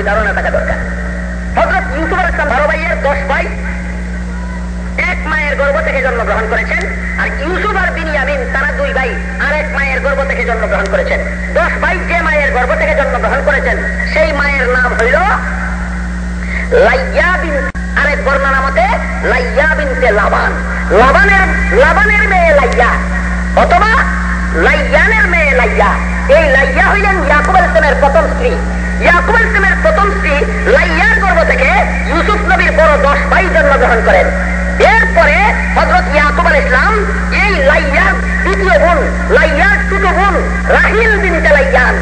একটু ধারণা থাকা দরকার? হজরত ইউসুফ আল ইসলাম বারো ভাইয়ের দশ ভাই, এক মায়ের গর্ভ থেকে জন্মগ্রহণ করেছেন আর ইউসুফ আর বিনিয়ামিন, তারা দুই ভাই আর এক মায়ের গর্ভ থেকে জন্মগ্রহণ করেছেন। দশ ভাই যে মায়ের গর্ভ থেকে জন্মগ্রহণ করেছেন, সেই মায়ের নাম হইল আরেক বর্ণনা মতে লাইয়া বিনতে লাবান। লাবানের লাবানের মেয়ে লাইয়া, অথবা লাইয়ানের মেয়ে লাইয়া। এই লাইয়া হইলেন ইয়াকুব আল প্রথম স্ত্রী। ইয়াকুব জন্মগ্রহণ করেন। এরপরে হজরত ইয়াকুব আল ইসলাম এই লাইয়ার দ্বিতীয় বোন, লাইয়ার ছোট বোন রাহিল বিনতে লাইয়ান,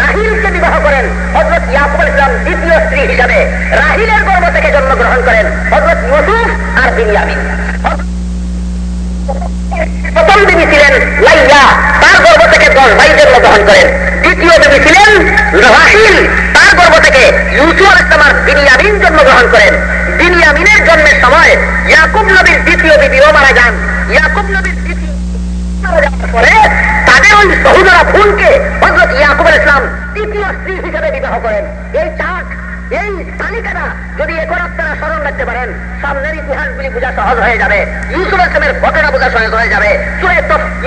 রাহিলকে বিবাহ করেন হজরত ইয়াকুব আল ইসলাম দ্বিতীয় স্ত্রী হিসাবে। রাহিলের গর্ভ থেকে জন্মগ্রহণ করেন হজরত ইউসুফ আর বিনিয়ামিন। প্রথম বিবি ছিলেন লাইয়া, তার গর্ভ থেকে দশ ভাই জন্মগ্রহণ করেন। দ্বিতীয় বিবি ছিলেন রাহিল, তার গর্ভ থেকে ইউসুফ আল ইসলাম আর বিনিয়ামিন জন্মগ্রহণ করেন। বিনিয়ামিনের জন্মের সময় ইয়াকুব নবীর দ্বিতীয় বিবিও মারা যান। ইয়াকুব নবীর দ্বিতীয় মারা যাওয়ার তাদের ওই সহুদরা ভুলকে হজরত ইয়াকুব ইসলাম তৃতীয় স্ত্রী হিসেবে বিবাহ করেন। এই চাট এই তালিকাটা যদি এখন আপনারা স্মরণ রাখতে পারেন, সামনের ইতিহাসগুলি বোঝা সহজ হয়ে যাবে ইউসুফ আসলামের ঘটনা বোঝা সহজ হয়ে যাবে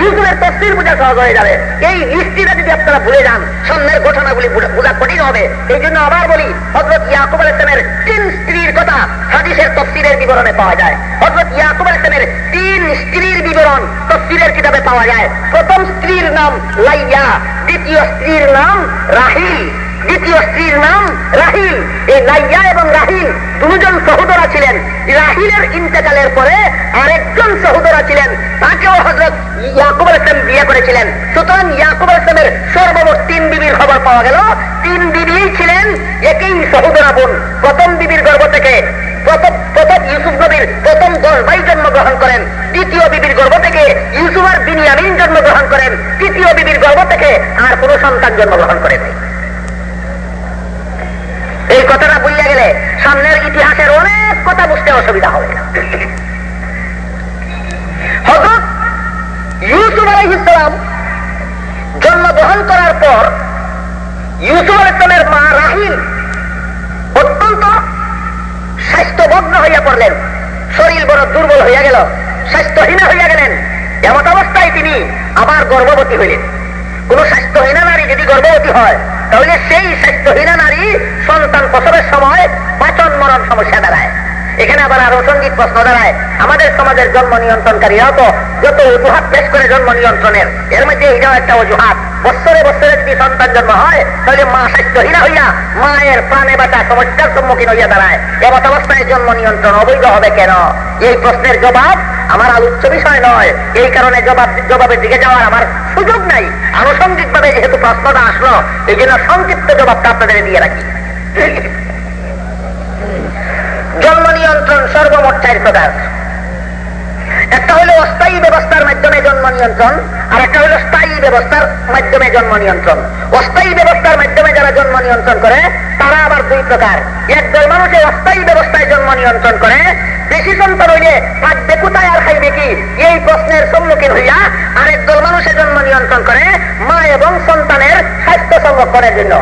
ইউসুফের তফসির বোঝা সহজ হয়ে যাবে। এই হিস্ট্রিটা যদি আপনারা ভুলে যান, সামনের ঘটনাগুলি বোঝা কঠিন হবে। এই জন্য আবার বলি হজরত ইয়াকুব আল ইসলামের তিন স্ত্রীর কথা হাদিসের তফসিরের বিবরণে পাওয়া যায়। হজরত ইয়াকুব আল ইসলামের তিন স্ত্রীর বিবরণ তফসিরের কিতাবে পাওয়া যায়। প্রথম স্ত্রীর নাম লাইয়া, দ্বিতীয় স্ত্রীর নাম রাহিল। দ্বিতীয় স্ত্রীর নাম রাহিল। এই লাইয়া এবং রাহিল দুজন সহোদরা ছিলেন। রাহিলের ইন্তেকালের পরে আরেকজন সহোদরা ছিলেন। তাকেও হজরত ইয়াকুব ইসলাম বিয়ে করেছিলেন। সুতরাং ইয়াকুব ইসলামের সর্বমোট তিন বিবির খবর পাওয়া গেল। তিন বিবি ছিলেন একই সহোদরা বোন, প্রথম বিবির গর্ভ থেকে। প্রথম ইউসুফ নবীর প্রথম দশ ভাই জন্মগ্রহণ করেন। দ্বিতীয় বিবির গর্ভ থেকে ইউসুফ আর বিনিয়ামিন জন্মগ্রহণ করেন। তৃতীয় বিবির গর্ভ থেকে আর কোন সন্তান জন্মগ্রহণ করেন এই কথাটা বুঝিয়া গেলে সামনের ইতিহাসের অনেক কথা বুঝতে অসুবিধা হবে। হজরত ইউসুফ আলহ ইসলাম জন্মগ্রহণ করার পর ইউসুফ মা রাহিল অত্যন্ত স্বাস্থ্যভগ্ন হইয়া পড়লেন। শরীর বড় দুর্বল হইয়া গেল, স্বাস্থ্যহীন হইয়া গেলেন। এমত অবস্থায় তিনি আবার গর্ভবতী হইলেন। কোন স্বাস্থ্যহীনা নারী যদি গর্ভবতী হয় তাহলে সেই স্বাস্থ্যহীনা নারী সন্তান প্রসবের সময় পাচন মরণ সমস্যা দাঁড়ায় এখানে আবার আরও সংগীত প্রশ্ন দাঁড়ায়। আমাদের সমাজের জন্ম নিয়ন্ত্রণকারীরাও তো যত অজুহাত পেশ করে জন্ম নিয়ন্ত্রণের, এর মধ্যে এটাও একটা অজুহাত। বছরে বছরে যদি সন্তান জন্ম হয়, তাহলে মা স্বাস্থ্যহীনা হইয়া মায়ের প্রাণে বাঁচা সমস্যার সম্মুখীন হইয়া দাঁড়ায়। এমত অবস্থায় জন্ম নিয়ন্ত্রণ অবৈধ হবে কেন? এই প্রশ্নের জবাব আমার আলোচ্য বিষয় নয়। এই কারণে জবাব জবাবের দিকে যাওয়ার আমার সুযোগ নাই। আনুষঙ্গিক ভাবে যেহেতু প্রশ্নটা আসলো, এই জন্য সংক্ষিপ্ত জবাবটা আপনাদের দিয়ে রাখি জন্ম নিয়ন্ত্রণ সর্বমোট চার প্রকার একটা হলো অস্থায়ী ব্যবস্থার মাধ্যমে জন্ম নিয়ন্ত্রণ, আর একটা হলো স্থায়ী ব্যবস্থার মাধ্যমে জন্ম নিয়ন্ত্রণ। অস্থায়ী ব্যবস্থার মাধ্যমে যারা জন্ম নিয়ন্ত্রণ করে, তারা আবার দুই প্রকার। একদল মানুষের অস্থায়ী ব্যবস্থায় জন্ম নিয়ন্ত্রণ করে। বেশি সন্তান হইলে থাকবে কোথায় আর খাইবে কি? এই প্রশ্নের সম্মুখীন হইয়া আরেক দল মানুষের জন্ম নিয়ন্ত্রণ করে, মা এবং সন্তানের স্বাস্থ্য সংরক্ষণের জন্য।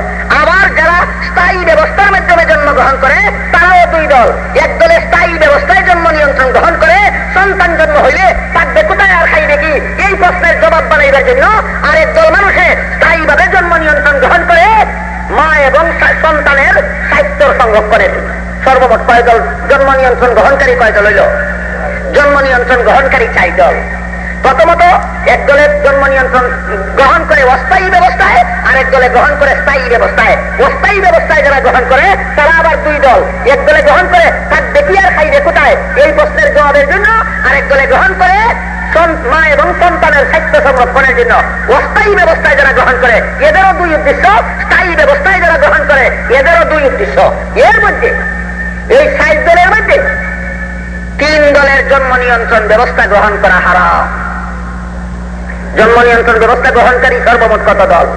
আবার যারা স্থায়ী ব্যবস্থার মাধ্যমে জন্মগ্রহণ করে, তারাও দুই দল। এক দলে স্থায়ী ব্যবস্থায় জন্ম নিয়ন্ত্রণ গ্রহণ করে সন্তান জন্ম হইলে থাকবে কোথায় আর খাইবে কি? এই প্রশ্নের জবাব বানাইবার জন্য আরেক দল মানুষে স্থায়ীভাবে জন্ম নিয়ন্ত্রণ গ্রহণ করে মা এবং সন্তানের সাহিত্য সংরক্ষণের জন্য সর্বমোট কয় দল? জন্ম নিয়ন্ত্রণ গ্রহণকারী কয় দল হইল? জন্ম নিয়ন্ত্রণ গ্রহণকারী চাই দল। প্রথমত এক দলের জন্ম নিয়ন্ত্রণ গ্রহণ করে অস্থায়ী ব্যবস্থায় আরেক দলে গ্রহণ করে স্থায়ী ব্যবস্থায়। অস্থায়ী ব্যবস্থায় যারা গ্রহণ করে, তারা আবার দুই দল। এক দলে গ্রহণ করে, তার দেখি আর খাইবে কোথায়? এই প্রশ্নের জবাবের জন্য আরেক দলে গ্রহণ করে মা এবং সন্তানের স্বাস্থ্য সংরক্ষণের জন্য। অস্থায়ী ব্যবস্থায় যারা গ্রহণ করে, এদেরও দুই উদ্দেশ্য, স্থায়ী ব্যবস্থায় যারা গ্রহণ করে, এদেরও দুই উদ্দেশ্য। এর মধ্যে, এই ষাট দলের মধ্যে তিন দলের জন্ম নিয়ন্ত্রণ ব্যবস্থা গ্রহণ করা হারাম। জন্ম নিয়ন্ত্রণ ব্যবস্থা গ্রহণকারী সর্বমোট কত দল?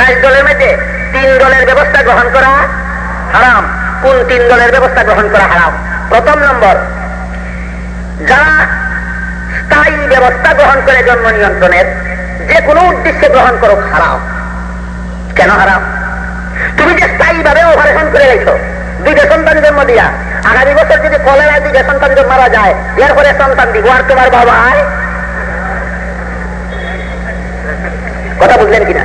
ষাট দলের মধ্যে তিন দলের ব্যবস্থা গ্রহণ করা হারাম। কোন তিন দলের ব্যবস্থা গ্রহণ করা হারাম? প্রথম নম্বর, যারা স্থায়ী ব্যবস্থা গ্রহণ করে জন্ম নিয়ন্ত্রণের, যে কোনো উদ্দেশ্যে গ্রহণ করো হারাম। কেন হারাম? তুমি যে স্থায়ী ভাবে অপারেশন করে গেছো দুইটা সন্তান জন্ম দিয়া, আগামী বছর যদি কলেরায় দুইটা সন্তান জন্ম মারা যায়, এরপরে সন্তান দিব আর তোমার বাবা? কথা বুঝলেন কিনা?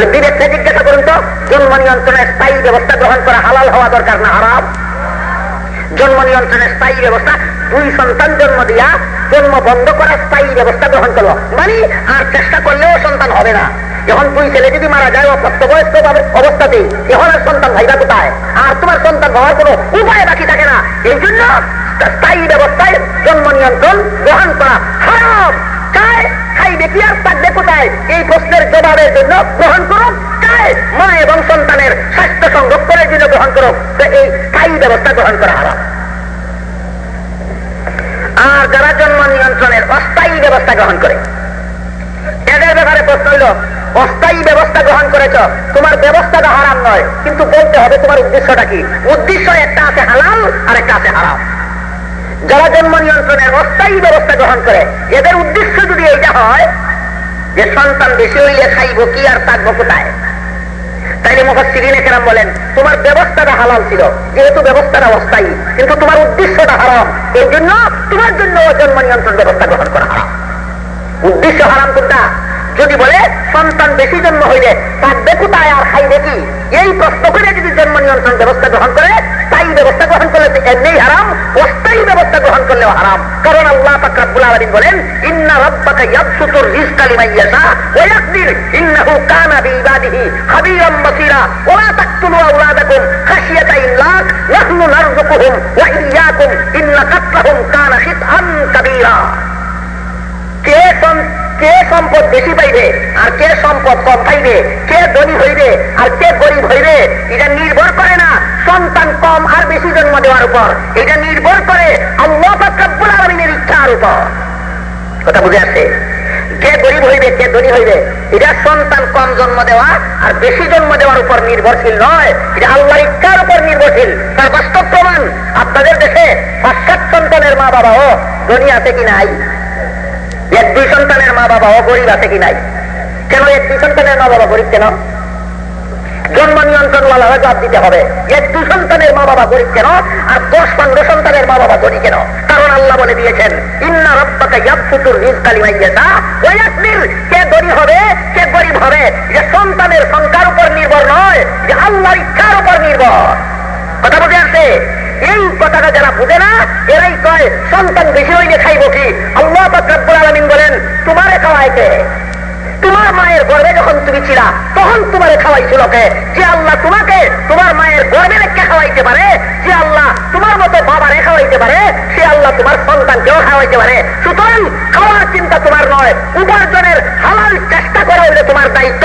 তাহলে বিবেককে জিজ্ঞাসা করুন তো, জন্ম নিয়ন্ত্রণের স্থায়ী ব্যবস্থা গ্রহণ করা হালাল হওয়া দরকার না হারাম? জন্ম নিয়ন্ত্রণের স্থায়ী ব্যবস্থা, দুই সন্তান জন্ম দিয়া জন্ম বন্ধ করার স্থায়ী ব্যবস্থা গ্রহণ করল মানে আর চেষ্টা করলেও সন্তান হবে না। যখন দুই ছেলে যদি মারা যায় অপ্রাপ্তবয়স্ক অবস্থাতে এখন আর সন্তান ভাইবা কোথায়? আর তোমার সন্তান হওয়ার কোনো উপায় বাকি থাকে না। এই জন্য স্থায়ী ব্যবস্থায় জন্ম নিয়ন্ত্রণ গ্রহণ করা হারাম। চায়, খাইবে কি আর এই প্রশ্নের জবাবের জন্য গ্রহণ করুক মা এবং সন্তানের স্বাস্থ্য সংরক্ষণের জন্য গ্রহণ করুক এই স্থায়ী ব্যবস্থা গ্রহণ করা হারাম আর যারা জন্ম নিয়ন্ত্রণের অস্থায়ী ব্যবস্থা গ্রহণ করে, এদের ব্যাপারে প্রশ্ন হইল, অস্থায়ী ব্যবস্থা গ্রহণ করেছ, তোমার ব্যবস্থাটা হারাম নয়, কিন্তু বলতে হবে তোমার উদ্দেশ্যটা কি? উদ্দেশ্য একটা আছে হালাল, আর একটা আছে হারাম। যারা জন্ম নিয়ন্ত্রণের অস্থায়ী ব্যবস্থা গ্রহণ করে, এদের উদ্দেশ্য যদি এইটা হয় যে সন্তান বেশি হইলে খাইব কি আর থাকব কোথায়? তাইলে মুখস্থিরিনে কেরাম বলেন, তোমার ব্যবস্থাটা হালাল ছিল, যেহেতু ব্যবস্থাটা অস্থায়ী, কিন্তু তোমার উদ্দেশ্যটা হারাম। এই জন্য তোমার জন্য জন্ম নিয়ন্ত্রণ ব্যবস্থা গ্রহণ করা হারাম। উদ্দেশ্য হারাম কোনটা? যদি বলে, সন্তান বেশি জন্ম হইলে থাকবে কোথায় আর খাইবে কি? এই প্রশ্ন করে যদি জন্ম নিয়ন্ত্রণ ব্যবস্থা গ্রহণ করে তাই ব্যবস্থা গ্রহণ করলে এমনি হারাম, অস্থায়ী ব্যবস্থা গ্রহণ করলেও হারাম। কারণ আল্লাহ পাকরাবুল বলেন, ইন্না রব্বাকা ইয়াবসুতুর রিজকা লিমান ওয়া ইয়াকদির, ইন্নাহু কানা বিইবাদিহি খাবীরাম বাসীরা, ওয়া তাকতুলু আওলাদাকুম খাশিয়াতা ইমলাক নাহনু নারযুকুহুম ওয়া ইন্না কাতলাহুম কানা কাবীরা। কে কে সম্পদ বেশি পাইবে, আর কে সম্পদ কম পাইবে, কে ধনী হইবে, আর কে গরিব হইবে এটা দেওয়ার উপর। এটা নির্ভর করে আল্লাহ ফাকরাবুল আলমিনের ইচ্ছার উপর। কথা বুঝে আসছে? কে গরিব হইবে কে ধনী হইবে। এটা সন্তান কম জন্ম দেওয়া আর বেশি জন্ম দেওয়ার উপর নির্ভরশীল নয়। এটা আল্লাহর ইচ্ছার উপর নির্ভরশীল। তার বাস্তব প্রমাণ আপনাদের দেশে পাশ্চাত সন্তানের মা বাবাও ধনী আছে কি নাই? এক দুই সন্তানের মা বাবা গরিব আছে কি নাই? কেন এক দুই সন্তানের মা বাবা গরিব কেন? জন্ম নিয়ন্ত্রণ জবাব দিতে হবে। এক দুই সন্তানের মা বাবা গরিব কেন? আর দশ পনেরো সন্তানের মা বাবা গরিব কেন? কারণ আল্লাহ বলে দিয়েছেন, ইন্না রব্বাকে ইয়াবসুতুর রিজকালি মাইয়াতা। ওয়া ইয়াকদির কে ধনী হবে কে গরিব হবে। যে সন্তানের সংখ্যার উপর নির্ভর নয়, যে আল্লাহর ইচ্ছার উপর নির্ভর। কথা বুঝে আসছে? এই কথাটা যারা বুঝে না, এরাই কয়, সন্তান বেশি হইলে খাইব কি? আল্লাহ বাকরাবুল আলমিন বলেন, তোমারে খাওয়াইতে। তোমার মায়ের গর্বে যখন তুমি ছিলা, তখন তোমারে খাওয়াইছিল কে যে আল্লাহ তোমাকে তোমার মায়ের গর্বে রেখে খাওয়াইতে পারে, যে আল্লাহ তোমার মতো বাবারে খাওয়াইতে পারে, সে আল্লাহ তোমার সন্তানকেও খাওয়াইতে পারে। সুতরাং খাওয়ার চিন্তা তোমার নয়, উপার্জনের হালাল চেষ্টা করা হইলে তোমার দায়িত্ব,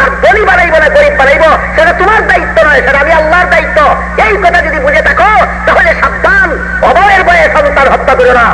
আর বলি বানাইব না গরিব বানাইব, সেটা তোমার দায়িত্ব নয়, সেটা আমি আল্লাহর দায়িত্ব। এই কথা যদি বুঝে থাকো, তাহলে সাবধান, অবয়ের বয়ে সন্তান হত্যা করো না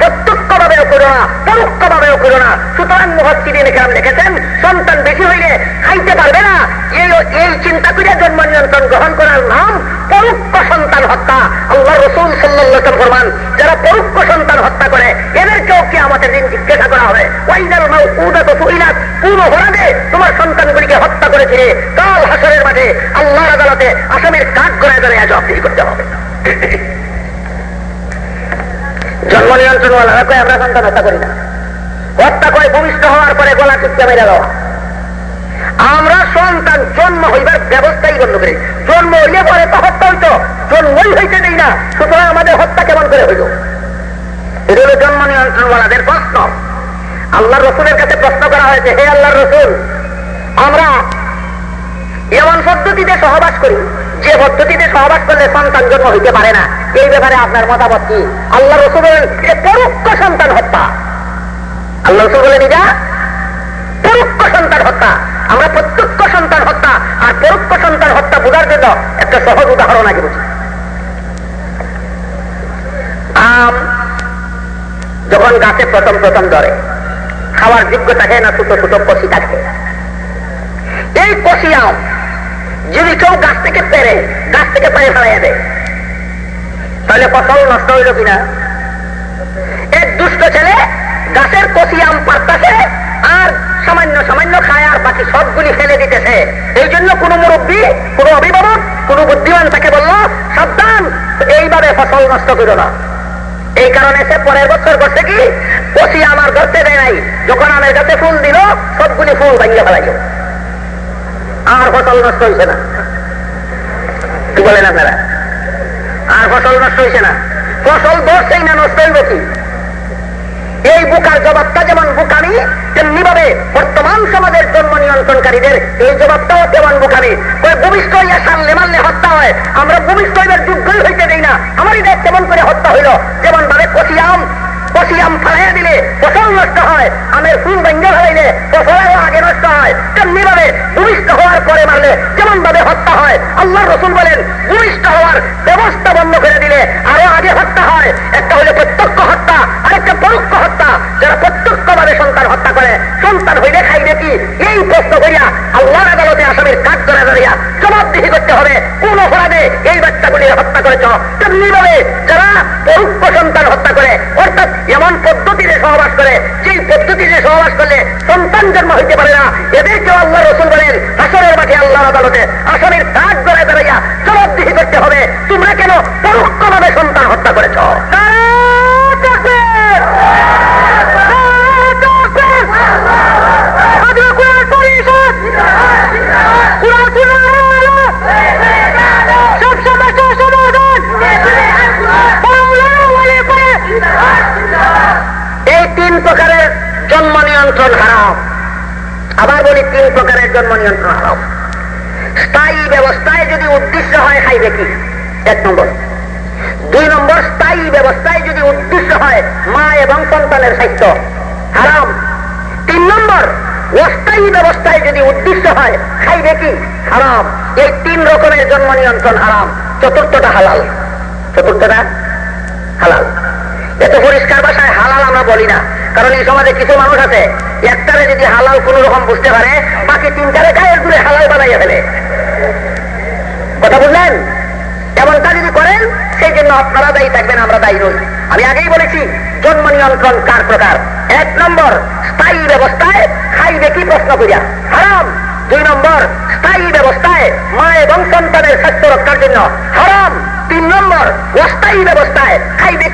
প্রত্যক্ষ ভাবেও করো না পরোক্ষ ভাবেও করো না। সুতরাং মুহত্তিদিন এখানে দেখেছেন সন্তান বেশি হইলে খাইতে পারবে না। এই এই চিন্তা করে জন্ম নিয়ন্ত্রণ গ্রহণ করার নাম পরোক্ষ সন্তান হত্যা। আল্লাহ রসুল সাল্লাম ফরমান, যারা পরোক্ষ সন্তান হত্যা করে, এদেরকেও কি আমাদের দিন জিজ্ঞাসা করা হবে ওয়াইদাল মাউ উদা তো সুইলাত, পুরো হরাবে তোমার সন্তানগুলিকে হত্যা করেছিলে কাল হাসরের মাঠে আল্লাহর আদালতে আসামের কাঠ করে দাঁড়িয়ে জবাবদিহি করতে হবে। জন্ম নিয়ন্ত্রণ আমরা সন্তান হত্যা করি না। হত্যা করে ভূমিষ্ঠ হওয়ার পরে গলা চুপচা মেরে দেওয়া আমরা সন্তান, জন্ম হইবার ব্যবস্থাই বন্ধ করি। জন্ম হইলে পরে তো হত্যা হইতো, জন্মই হইতে নেই না। সুতরাং আমাদের হত্যা কেমন করে হইল? এটা হলো জন্ম নিয়ন্ত্রণওয়ালাদের প্রশ্ন। আল্লাহ রসুলের কাছে প্রশ্ন করা হয়েছে, হে আল্লাহ রসুল, আমরা এমন পদ্ধতিতে সহবাস করি, যে পদ্ধতিতে সহবাস করলে সন্তান জন্ম হইতে পারে না। এই ব্যাপারে আপনার মতামত কি? আল্লাহ রসুল বলেন পরোক্ষ সন্তান হত্যা আমরা প্রত্যক্ষ সন্তান হত্যা, আর পরোক্ষ সন্তান হত্যা বোঝার জন্য একটা সহজ উদাহরণ আগে বুঝি আম যখন গাছে প্রথম প্রথম ধরে, খাওয়ার যোগ্য থাকে না ছোট ছোট কষি থাকে? এই কষি আম যদি কেউ গাছ থেকে পেরে, গাছ থেকে পেরে ফেলাই দেয়, তাহলে ফসল নষ্ট হইল কিনা? এক দুষ্ট ছেলে গাছের কচি আম পারতেছে আর সামান্য সামান্য খায় আর বাকি সবগুলি ফেলে দিতেছে। এই জন্য কোনো মুরব্বী, কোনো অভিভাবক, কোনো বুদ্ধিমান তাকে বলল, সাবধান, এইভাবে ফসল নষ্ট করো না। এই কারণে সে পরের বছর করছে কি? কষি আমার ধরতে দেয় নাই। যখন আমার কাছে ফুল দিল, সবগুলি ফুল ভাঙিয়ে ফেলাই আর ফসল নষ্ট হয়েছে না। কি বলেন আপনারা। আর ফসল নষ্ট হয়েছে না। ফসল ধরছেই না, নষ্ট হইব কি? এই বুকার জবাবটা যেমন বুকামি, তেমনি ভাবে বর্তমান সমাজের জন্ম নিয়ন্ত্রণকারীদের এই জবাবটাও তেমন বুকামি। ভূমিষ্ঠ হইয়া সারলে মারলে হত্যা হয়। আমরা ভূমিষ্ঠ হইবার যোগ্যই হইতে দেই না। আমারই দেশ তেমন করে হত্যা হইল। যেমন ভাবে কষিয়াম কষিয়াম ফালাইয়া দিলে ফসল নষ্ট হয়। আমের ফুল ভেঙ্গে ফেলাইলে ফসলেরও আগে নষ্ট হয়। তেমনি ভাবে ভূমিষ্ঠ পরে মারলে যেমন ভাবে হত্যা হয়? আল্লাহ রসুল বলেন, ভূমিষ্ঠ হওয়ার ব্যবস্থা বন্ধ করে দিলে আরও আগে হত্যা হয়। একটা হলে প্রত্যক্ষ হত্যা, আরেকটা পরোক্ষ হত্যা। যারা প্রত্যক্ষ ভাবে সন্তান হত্যা করে, সন্তান হইলে খাইবে কি? এই প্রশ্ন করিয়া আল্লাহর আদালতে আসামির কাজ করে দাঁড়িয়া জবাবদিহি করতে হবে। কোন অপরাধে এই বাচ্চাগুলি হত্যা করেছ? তেমনি ভাবে যারা পরোক্ষ সন্তান হত্যা করে, অর্থাৎ এমন পদ্ধতিতে সহবাস করে, যেই পদ্ধতিতে সহবাস করলে সন্তান জন্ম হইতে পারে জন্ম নিয়ন্ত্রণ হারাম আবার বলি, তিন প্রকারের জন্ম নিয়ন্ত্রণ হারাম স্থায়ী ব্যবস্থায় যদি উদ্দেশ্য হয় খাইবে কি? এক নম্বর। দুই নম্বর, স্থায়ী ব্যবস্থায় যদি উদ্দেশ্য হয়, মা এবং সন্তানের স্বাস্থ্য হারাম তিন নম্বর, অস্থায়ী ব্যবস্থায় যদি উদ্দেশ্য হয় খাইবে কি? হারাম এই তিন রকমের জন্ম নিয়ন্ত্রণ হারাম চতুর্থটা হালাল। চতুর্থটা হালাল। এত পরিষ্কার আমরা বলি না। কারণ এই সমাজে কিছু মানুষ আছে, একটারে যদি হালাল কোন রকম বুঝতে পারে, বাকি তিনটারে গায়ের দূরে হালাল বানাইয়া ফেলে। কথা বুঝলেন? এমনটা যদি করেন, সেই জন্য আপনারা দায়ী থাকবেন, আমরা দায়ী নই। আমি আগেই বলেছি, জন্ম নিয়ন্ত্রণ কার প্রকার? এক নম্বর, স্থায়ী ব্যবস্থায় খাইবে কি প্রশ্ন করিয়া। হারাম। দুই নম্বর, স্থায়ী ব্যবস্থায় মা এবং সন্তানের স্বাস্থ্য রক্ষার জন্য। হারাম। তিন নম্বর, অস্থায়ী ব্যবস্থায় খাইবে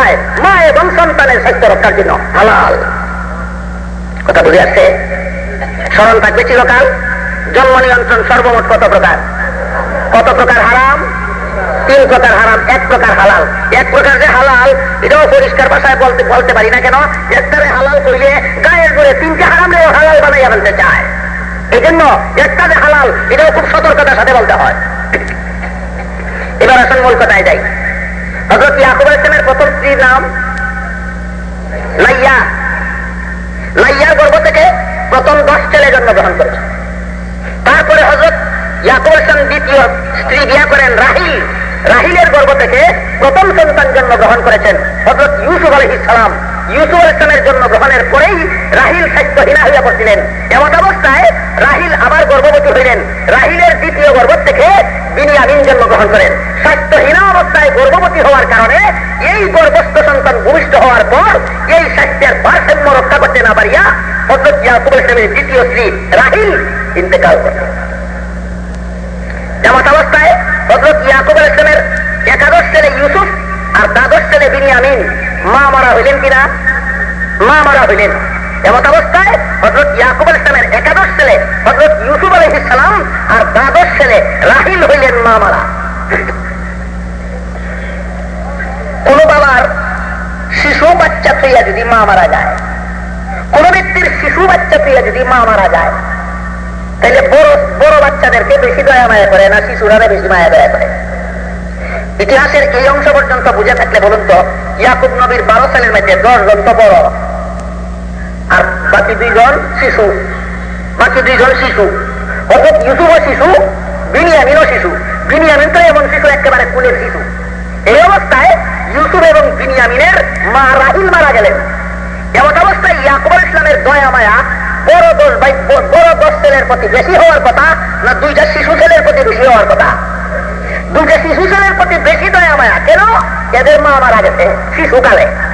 ব্যবস্থায় মা এবং সন্তানের স্বাস্থ্য রক্ষার জন্য। হালাল। কথা বুঝে আসছে? স্মরণ থাকবে চিরকাল। জন্ম নিয়ন্ত্রণ সর্বমোট কত প্রকার? কত প্রকার হারাম? তিন প্রকার হারাম, এক প্রকার হালাল। এক প্রকার যে হালাল, এটাও পরিষ্কার ভাষায় বলতে বলতে পারি না কেন? একটারে হালাল করিলে গায়ের করে তিনটে হারাম হালাল বানাইয়া ফেলতে চায়। এই জন্য একটা যে হালাল, এটাও খুব সতর্কতার সাথে বলতে হয়। এবার আসল মূল কথায় যাই। হজরত ইয়াকুব প্রথম স্ত্রীর নাম লাইয়া। লাইয়ার থেকে প্রথম দশ ছেলে জন্মগ্রহণ করেছে। তারপরে হজরত ইয়াকুব দ্বিতীয় স্ত্রী বিয়া করেন রাহিল। রাহিলের গর্ভ থেকে প্রথম সন্তান জন্মগ্রহণ করেছেন হজরত ইউসুফ আলহ ইসলাম ইউসুফ ইসলামের জন্মগ্রহণের পরেই রাহিল সাহিত্য স্বাস্থ্যহীনা হইয়া পড়ছিলেন। এমন অবস্থায় রাহিল আবার গর্ভবতী হইলেন। রাহিলের দ্বিতীয় গর্ভ থেকে বিনিয়ামিন জন্মগ্রহণ করেন। স্বাস্থ্যহীনা অবস্থায় গর্ভবতী হওয়ার কারণে এই গর্ভস্থ সন্তান ভূমিষ্ঠ হওয়ার পর এই স্বাস্থ্যের ভারসাম্য রক্ষা করতে না পারিয়া হজরত ইয়াকুব দ্বিতীয় স্ত্রী রাহিল ইন্তেকাল করেন যেমন অবস্থায় হজরত ইয়াকুব ইসলামের একাদশ ছেলে ইউসুফ আর দ্বাদশ ছেলে বিনিয়ামিন। মা মারা হইলেন কিনা? মা মারা হইলেন। এমত অবস্থায় হজরত ইয়াকুব ইসলামের একাদশ ছেলে, হজরত ইউসুফ আলহ ইসলাম আর দ্বাদশ ছেলে রাহিল হইলেন মা মারা কোন বাবার শিশু বাচ্চা থইয়া যদি মা মারা যায়, কোন ব্যক্তির শিশু বাচ্চা থইয়া যদি মা মারা যায় তাহলে বড় বড় বাচ্চাদেরকে বেশি দয়া মায়া করে না শিশুরা বেশি মায়া দয়া করে। ইতিহাসের এই অংশ পর্যন্ত বুঝে থাকলে বলুন তো, ইয়াকুব নবীর বারো সালের মধ্যে দশ জন তো বড়। বাকি দুইজন শিশু, বাকি দুইজন শিশু। অর্থাৎ ইউসুফও শিশু, বিনিয়ামিনও শিশু। বিনিয়ামিন তো এমন শিশু, একেবারে কুলের শিশু। এই অবস্থায় ইউসুফ এবং বিনিয়ামিনের মা রাহিল মারা গেলেন। এমন অবস্থায় ইয়াকুব ইসলামের দয়া মায়া বড় দোষ ভাই বড় দশ ছেলের প্রতি বেশি হওয়ার কথা না দুইটা শিশু ছেলের প্রতি বেশি হওয়ার কথা? দুইটা শিশু ছেলের প্রতি বেশি দয়া মায়া। কেন? এদের মা মারা গেছে শিশুকালে।